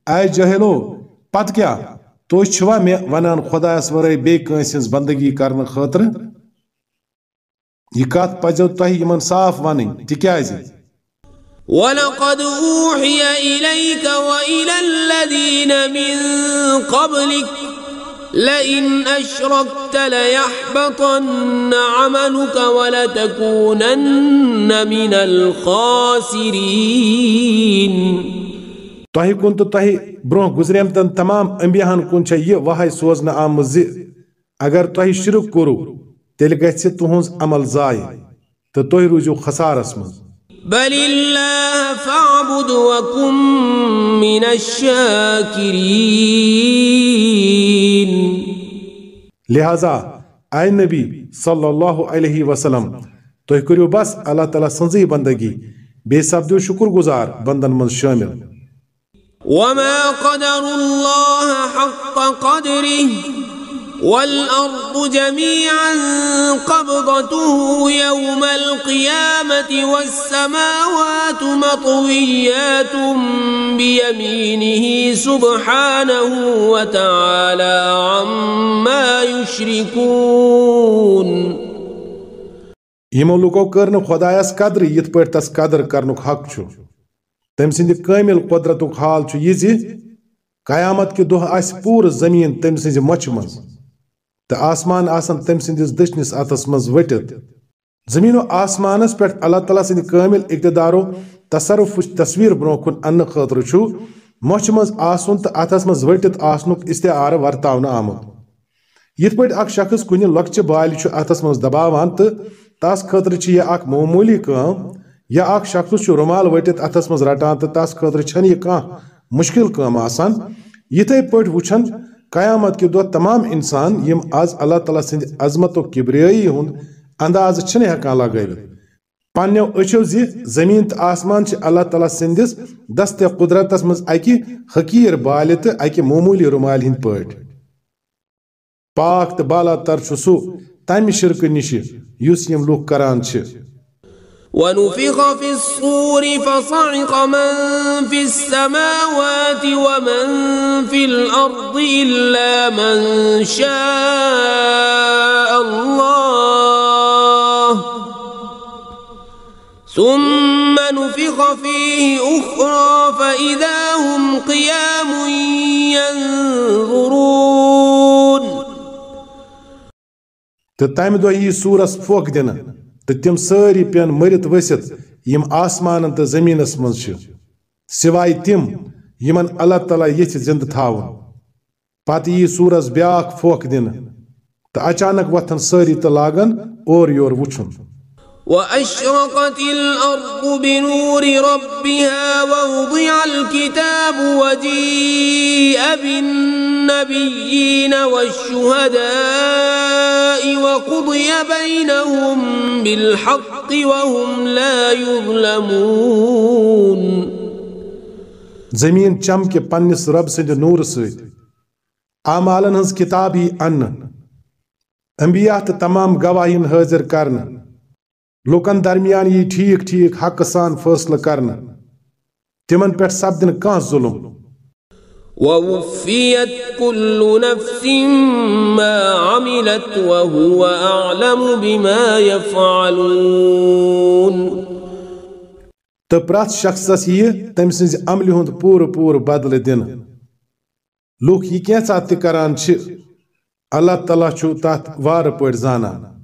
اے جہلو پتہٕ کیٛاہ تُہۍ چھِوا مےٚ ونان خۄدایس ورٲے بیٚیہِ کٲنٛسہِ ہٕنٛز بندگی کرنہٕ خٲطرٕ یہِ کتھ پزیو تۄہہِ یِمن صاف ونٕنۍ تِکیازِ ولقد أوحي إليك وإلى الذين من قبلك لئن أشركت ليحبطن عملك ولتكونن من الخاسرين. تۄہہِ کُن تہٕ تۄہہِ برونٛہہ گُزریمتن تمام انبیاہن کُن چھےٚ یہِ وہے سوزنہٕ آمٕژ اگر تۄہہِ شرک کوٚرُو تیٚلہِ گژھِ تُہنٛز عمل ضایہِ تہٕ تُہۍ روٗزِو خسارس بل الله فاعبد وكن من الشاكرين. لہذا اے نبی صلی اللہ علیہ وسلم تُہۍ کٔرِو بس اللہ تعالیٰ سٕنٛزٕے بندگی بیٚیہِ سپدِو شُکر گُزار بندن منٛز شٲمِل وما قدر الله حق قدره. والأرض جميعا قبضته يوم القيامة والسماوات مطويات بيمينه سبحانه وتعالى عما يشركون. یمو لوکو کٔر نہٕ خۄدایس قدر یِتھ پٲٹھۍ تس قدر کرنُک حق چھُ تٔمۍ سٕنٛدِ کٲمِل قۄدرتُک حال چھُ یہِ زِ قیامت کہِ دۄہ پوٗرٕ زٔمیٖن تٔمۍ سٕنٛزِ مۄچھِ منٛز تو آسمان آسن تم سندس دچنس اتس مز وٹت زمین و آسمانس پہ اللہ تعالیٰ سند کامل اقتدارو تصرف تصویر برو کن ان خاطر چھو موچ مز آسن تو اتس مز وٹت آسنک استعار ورتاؤن آمت یت پہ اخ شخص کن لکچہ بال اتس مز دباوان تو تس خاطر یہ اخ معمولی کام یا اخ شخص رمال وٹت اتس مز رٹان تو تس خاطر یہ کان مشکل کام آسان یتھے پہ وچھن قیامت کے دہ تمام انسان یم آز اللہ تعالیٰ سند عظمت و کبریائی ہند انداز چھنے ہکان لگائیت پنیو اچھو زی زمین تو آسمان چھ اللہ تعالیٰ سندس دست قدرتس مز اکی حقیر بالہ تو اکی معمولی رمال ہند پٲٹھۍ پاک تو بالا تر چھ سُہ تمہِ شرکہٕ نِش یُس کران چھِ۔ ونفخ في الصور فصعق من في السماوات ومن في الأرض إلا من شاء الله. ثم نفخ فيه أخرى فإذا هم قيام ينظرون. تتعمدوا أي سورة فوق دينا تو تم ساری پین مرت وسط یم آسمانن تو زمینس مز سوائے تم یمن اللہ تعالیٰ یھ زند تھاون پتہ یی سورس بیاکھ پھوک دن تو اچانک وتھن ساری تو لاگن اور یور وچھن وأشرقت الأرض بنور ربها ووضع الكتاب وجيء بالنبيين والشهداء وقضي بينهم بالحق وهم لا يظلمون. زمین چمکہ پنس رب سند نور ست اعمالن ہز کتاب ہی ان. انبیاء تمام گواہین حاضر کرنا لوکن درمیان یہ ٹھیک ٹھیک حق سان فیصلہ کرنا۔ تمن پہ سپدن کان ظلم۔ ووفيت كل نفس ما عملت وهو أعلم بما يفعلون۔ تو پرت شخصس یہ تم سز عمل ہند پور پور بدل دن لوک یہ کینژھا تہ کران چھ؟ اللہ تعالیٰ چھو تات وار پٲٹھۍ زانان۔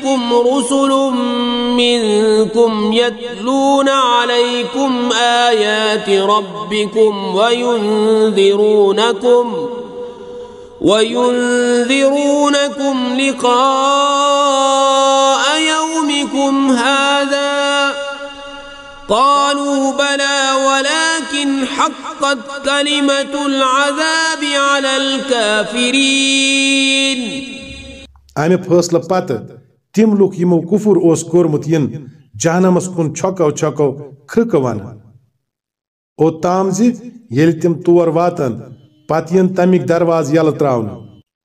يأتكم رسل منكم يتلون عليكم آيات ربكم وينذرونكم وينذرونكم لقاء يومكم هذا قالوا بلى ولكن حقت كلمة العذاب على الكافرين. امہ فیصلہ پتہ تم لوگ یمو کفر اوس کورمت ین، جہنمس کن چھکو چھکو کھرک ون او تام زی یل تم تور واتن پت ین تمیک درواز یل تراون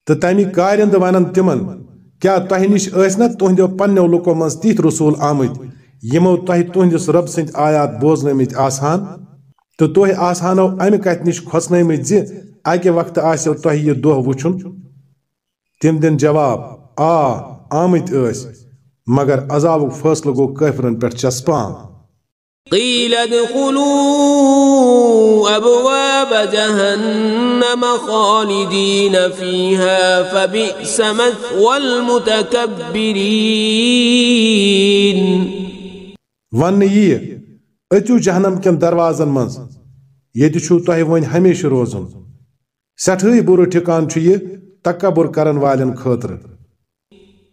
تو تمیک کارند ونن تمن کیا تہ نش ٲسۍ تہنٛدیو پننیو لُکو منٛز تِتھۍ رسوٗل آمٕتۍ؟ یِمو تۄہہِ تُہنٛدِس رۄب سٕنٛدۍ آیات بوزنٲومٕتۍ آسان تہٕ تُہۍ آسہانو امہِ کتھِ نِش کھۄژنٲومٕتۍ زِ اکہِ وقتہٕ آسیو تۄہہِ یہِ دۄہ وٕچھُن؟ تم دن جواب، آ آمت اس مگر عذاب فیصلہ گو کافرن پہ چسپان۔ قيل ادخلوا أبواب جهنم خالدين فيها فبئس مثوى المتكبرين ون یہ اتو جہنم کن دروازن منز یہ چھو تہ ون ہمیشہ روزن۔ سٹھے بر ٹھکان چھ یہ تکبر کرن والن خاطر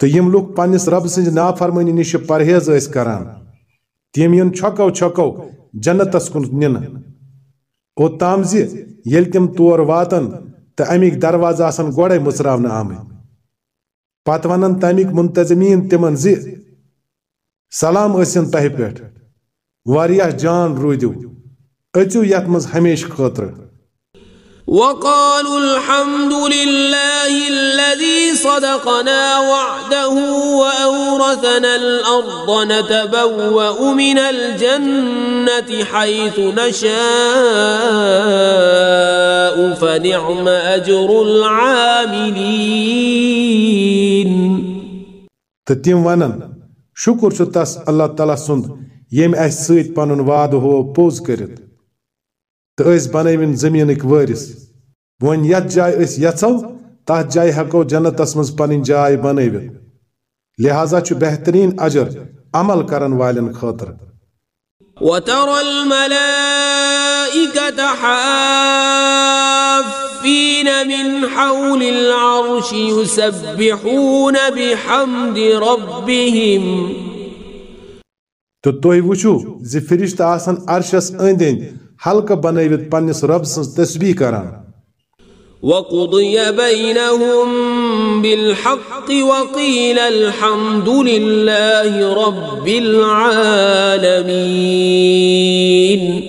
تو یم لوگ پنس رب سنز نافرمانی نش پرہیز اس کران۔ تیم ین چھکو چھکو جنتس کن نن۔ او تام یل تم تور واتن تو امیک دروازہ آسن گوڑے مصراون آمد پت ونن تمیک منتظمین تمن زی سلام اسن تہ پیٹھ۔ واریاہ جان رودیو اچو یت مز ہمیش خاطر وقالوا الحمد لله الذي صدقنا وعده وأورثنا الأرض نتبوأ من الجنة حيث نشاء فنعم أجر العاملين. تتیم ونن شکر چھُ تس اللہ تعالیٰ سُنٛد ییٚمۍ اَسہِ سۭتۍ پنُن وعدٕ ہوو پوٚز کٔرِتھ تو اس بنوین زمینک وارث ون یت جائے اس یژھو تات جائے ہکو جنتس مز پنن جائے بنوت لہذا چھ بہترین اجر عمل کرن والن خاطر وترى الملائكة حافين من حول العرش يسبحون بحمد ربهم تو توي وچو زِ فرشتہ آسن عرشس أنٛدۍ حلقہ بنٲوِتھ پننس رب سٕنٛز تسبیح کران۔ وقضي بينهم بالحق وقيل الحمد لله رب العالمين۔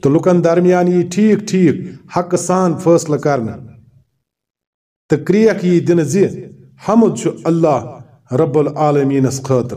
تو لکن درمیان یہ ٹھیک ٹھیک حق سان فیصلہ کرنا تو کریک یہ دن زی حمد چھُ اللہ رب العالمینس خاطر